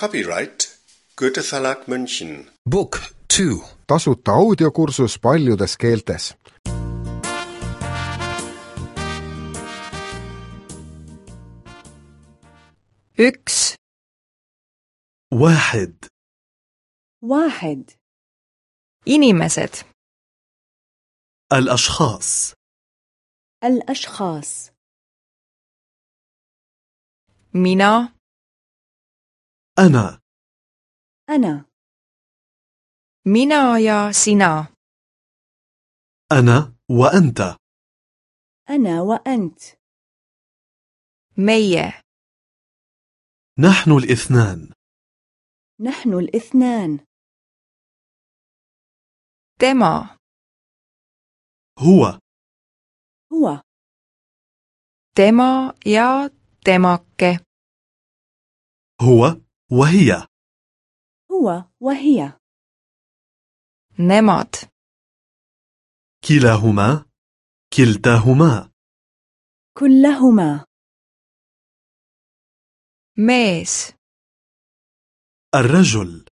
Copyright Goethe Verlag München. Book two. tasuta audiokursus paljudes keeltes. üks, واحد واحد inimesed, الأشخاص الأشخاص mina, أنا. أنا. mina ja sina, أنا وأنت. أنا وأنت. meie, نحن الاثنان. نحن الاثنان. tema, هو. هو. tema ja temake, هو. وهي. هو وهي. nemad, كلاهما. كلتاهما. كلهما. mees, الرجل.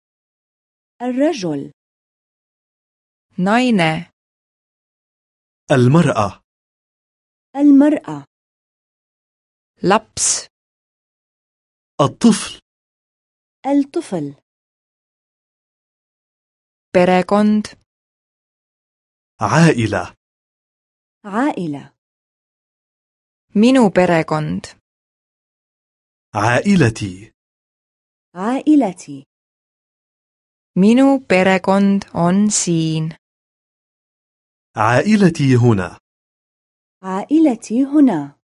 الرجل. naine, المرأة. المرأة. laps, الطفل. الطفل perekond, عائلة عائلة minu perekond, عائلتي عائلتي minu perekond on siin, عائلتي هنا عائلتي هنا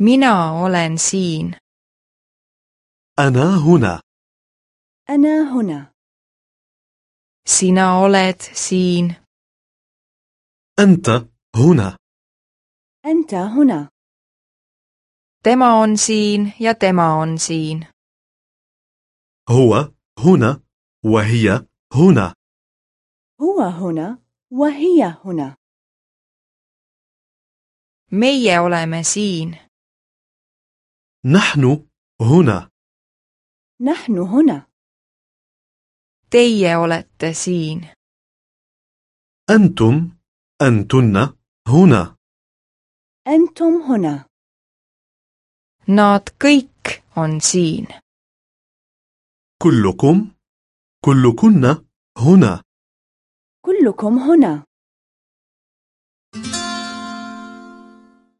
mina olen siin, أنا هنا. أنا هنا. Sina oled siin, أنت هنا. أنت هنا. Tema on siin ja tema on siin, هو هنا وهي هنا. هو هنا وهي هنا. Meie oleme siin, نحن هنا. نحن هنا. Teie olete siin, أنتم أنتن هنا. أنتم هنا. Nad kõik on siin, كلكم كلكن هنا. كلكم هنا.